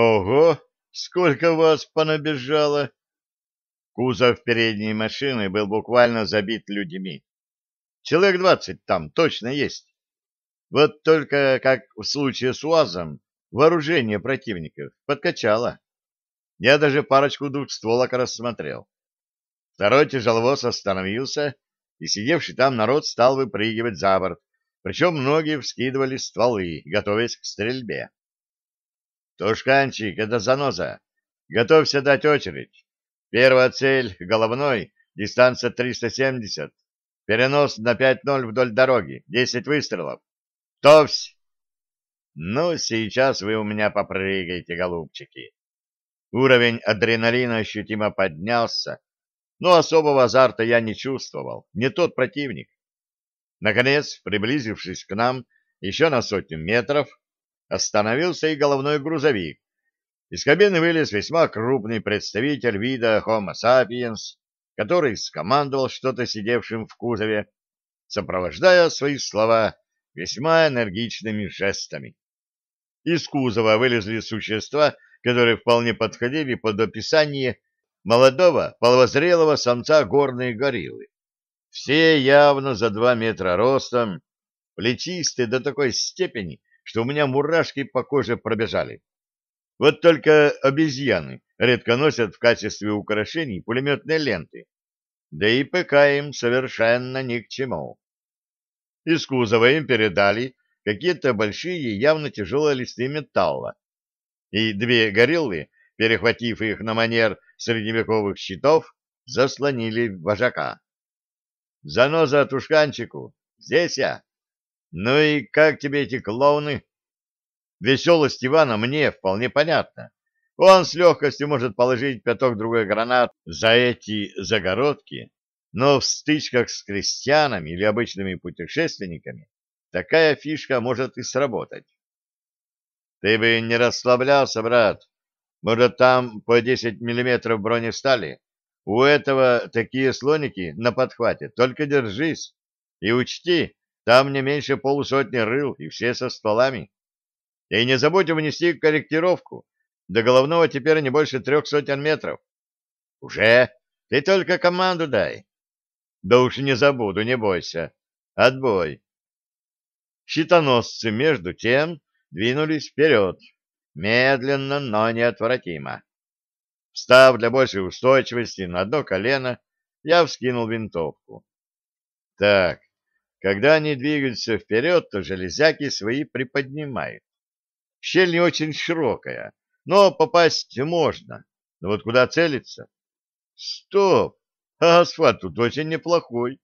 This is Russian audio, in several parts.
Ого, сколько вас понабежало! Кузов передней машины был буквально забит людьми. Человек двадцать там точно есть. Вот только, как в случае с УАЗом, вооружение противников подкачало. Я даже парочку двухстволок рассмотрел. Второй тяжеловоз остановился, и сидевший там народ стал выпрыгивать за борт, причем многие вскидывали стволы, готовясь к стрельбе. «Тушканчик, это заноза. Готовься дать очередь. Первая цель — головной, дистанция 370. Перенос на 5-0 вдоль дороги, 10 выстрелов. Товсь!» «Ну, сейчас вы у меня попрыгаете, голубчики». Уровень адреналина ощутимо поднялся, но особого азарта я не чувствовал, не тот противник. Наконец, приблизившись к нам еще на сотню метров, остановился и головной грузовик. Из кабины вылез весьма крупный представитель вида Homo sapiens, который скомандовал что-то сидевшим в кузове, сопровождая свои слова весьма энергичными жестами. Из кузова вылезли существа, которые вполне подходили под описание молодого половозрелого самца горной гориллы. Все явно за два метра ростом, плечистые до такой степени, что у меня мурашки по коже пробежали. Вот только обезьяны редко носят в качестве украшений пулеметные ленты, да и ПК им совершенно ни к чему. Из кузова им передали какие-то большие, явно тяжелые листы металла, и две гориллы, перехватив их на манер средневековых щитов, заслонили вожака. Заноза тушканчику, здесь я. Ну и как тебе эти клоуны? Веселость Ивана мне вполне понятна. Он с легкостью может положить пяток другой гранат за эти загородки, но в стычках с крестьянами или обычными путешественниками такая фишка может и сработать. Ты бы не расслаблялся, брат. Может, там по 10 миллиметров бронестали? У этого такие слоники на подхвате. Только держись. И учти, там не меньше полусотни рыл, и все со стволами. И не забудь внести корректировку. До головного теперь не больше трех сотен метров. Уже? Ты только команду дай. Да уж не забуду, не бойся. Отбой. Щитоносцы, между тем, двинулись вперед. Медленно, но неотвратимо. Встав для большей устойчивости на одно колено, я вскинул винтовку. Так, когда они двигаются вперед, то железяки свои приподнимают. Щель не очень широкая, но попасть можно. Но вот куда целиться? Стоп! А асфальт тут очень неплохой.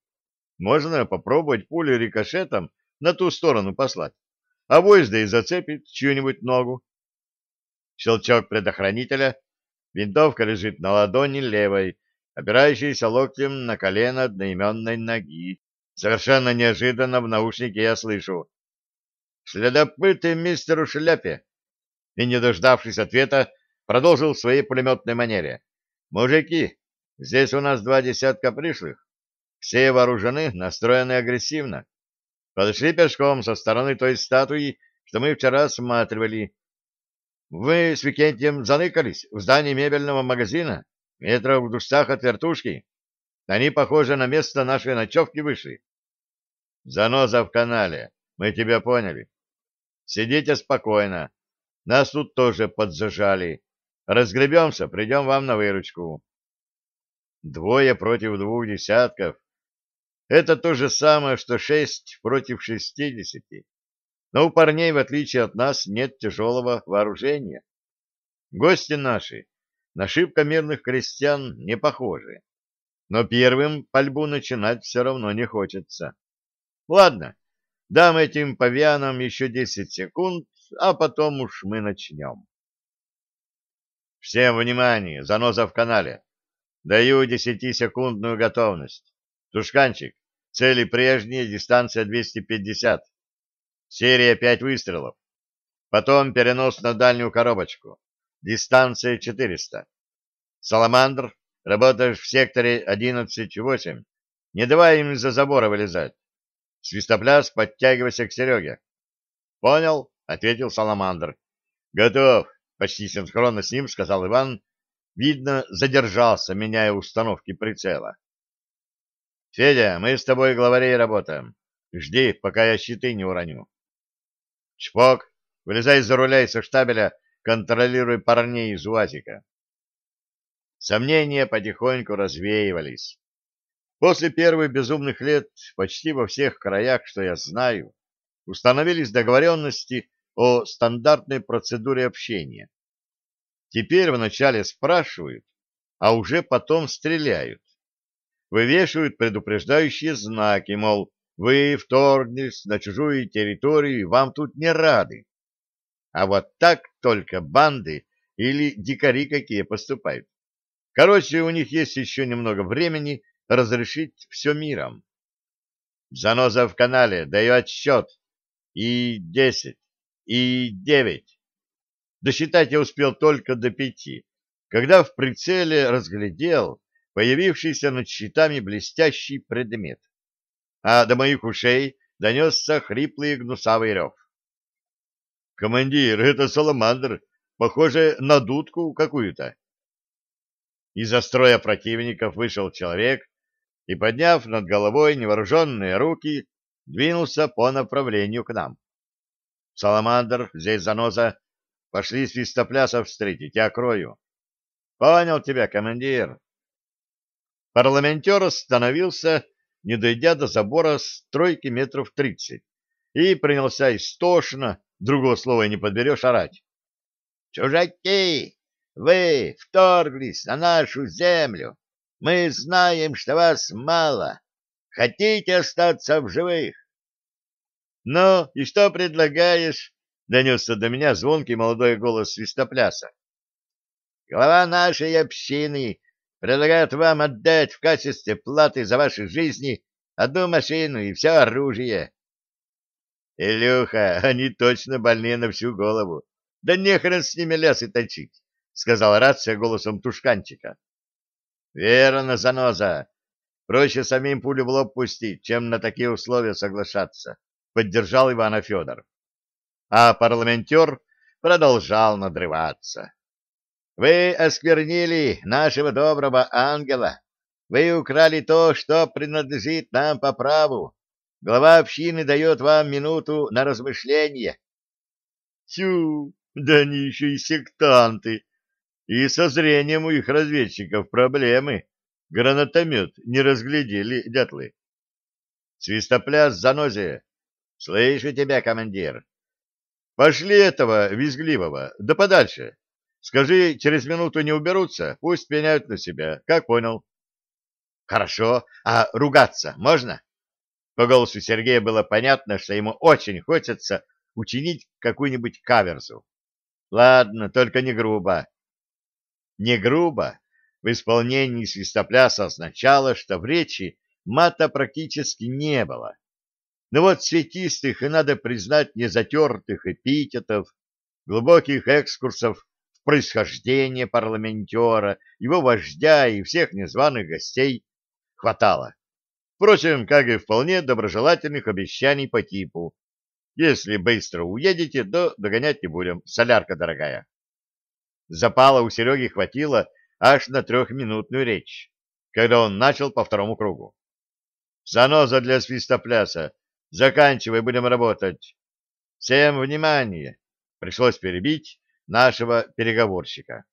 Можно попробовать пулю рикошетом на ту сторону послать, а воезда и зацепит чью-нибудь ногу. Щелчок предохранителя, Винтовка лежит на ладони левой, опирающейся локтем на колено одноименной ноги. Совершенно неожиданно в наушнике я слышу «Следопыты мистеру Шляпе!» И, не дождавшись ответа, продолжил в своей пулеметной манере. «Мужики, здесь у нас два десятка пришлых. Все вооружены, настроены агрессивно. Подошли пешком со стороны той статуи, что мы вчера осматривали, вы с Викентием заныкались в здании мебельного магазина, метров в двухстах от вертушки. Они, похоже, на место нашей ночевки вышли. Заноза в канале. Мы тебя поняли. Сидите спокойно. Нас тут тоже подзажали. Разгребемся, придем вам на выручку. Двое против двух десятков. Это то же самое, что шесть против шестидесяти. Но у парней, в отличие от нас, нет тяжелого вооружения. Гости наши на шибко мирных крестьян не похожи. Но первым пальбу начинать все равно не хочется. Ладно, дам этим павианам еще десять секунд, а потом уж мы начнем. Всем внимание, заноза в канале. Даю десятисекундную готовность. Тушканчик, цели прежние, дистанция 250. Серия пять выстрелов. Потом перенос на дальнюю коробочку. Дистанция 400. Саламандр, работаешь в секторе 11-8. Не давай им из-за забора вылезать. Свистопляс, подтягивайся к Сереге. Понял, ответил Саламандр. Готов. почти синхронно с ним сказал Иван, видно, задержался, меняя установки прицела. Федя, мы с тобой главарей работаем. Жди, пока я щиты не уроню. Чпок, вылезай за руля и со штабеля, контролируй парней из УАЗика. Сомнения потихоньку развеивались. После первых безумных лет почти во всех краях, что я знаю, установились договоренности о стандартной процедуре общения. Теперь вначале спрашивают, а уже потом стреляют. Вывешивают предупреждающие знаки, мол, вы вторглись на чужую территорию, и вам тут не рады. А вот так только банды или дикари какие поступают. Короче, у них есть еще немного времени разрешить все миром. Заноза в канале, даю отсчет. И десять, и девять. Досчитать я успел только до пяти, когда в прицеле разглядел появившийся над щитами блестящий предмет. А до моих ушей донесся хриплый гнусавый рев. «Командир, это саламандр, похоже на дудку какую-то». Из-за строя противников вышел человек и, подняв над головой невооруженные руки, двинулся по направлению к нам. «Саламандр, здесь заноза. Пошли свистоплясов встретить, я крою». «Понял тебя, командир». Парламентер остановился, не дойдя до забора стройки метров тридцать, и принялся истошно, другого слова не подберешь, орать. «Чужаки! Вы вторглись на нашу землю! Мы знаем, что вас мало! Хотите остаться в живых? — Ну, и что предлагаешь? — донесся до меня звонкий молодой голос свистопляса. — Глава нашей общины предлагает вам отдать в качестве платы за ваши жизни одну машину и все оружие. — Илюха, они точно больные на всю голову. Да нехрен с ними лясы точить, — сказал рация голосом тушканчика. — Верно, заноза. Проще самим пулю в лоб пустить, чем на такие условия соглашаться, — поддержал Ивана Федор. А парламентер продолжал надрываться. — Вы осквернили нашего доброго ангела. Вы украли то, что принадлежит нам по праву. Глава общины дает вам минуту на размышление. — Тю, да они еще и сектанты. И со зрением у их разведчиков проблемы. Гранатомет не разглядели дятлы. Свистопляс занозе. Слышу тебя, командир. Пошли этого визгливого, да подальше. Скажи, через минуту не уберутся, пусть пеняют на себя. Как понял? Хорошо. А ругаться можно? По голосу Сергея было понятно, что ему очень хочется учинить какую-нибудь каверзу. Ладно, только не грубо. Не грубо, в исполнении свистопляса означало, что в речи мата практически не было. Но вот цветистых и, надо признать, незатертых эпитетов, глубоких экскурсов в происхождение парламентера, его вождя и всех незваных гостей хватало. Впрочем, как и вполне доброжелательных обещаний по типу «Если быстро уедете, то догонять не будем, солярка дорогая». Запала у Сереги хватило аж на трехминутную речь, когда он начал по второму кругу. «Заноза для свистопляса! Заканчивай, будем работать!» «Всем внимание!» Пришлось перебить нашего переговорщика.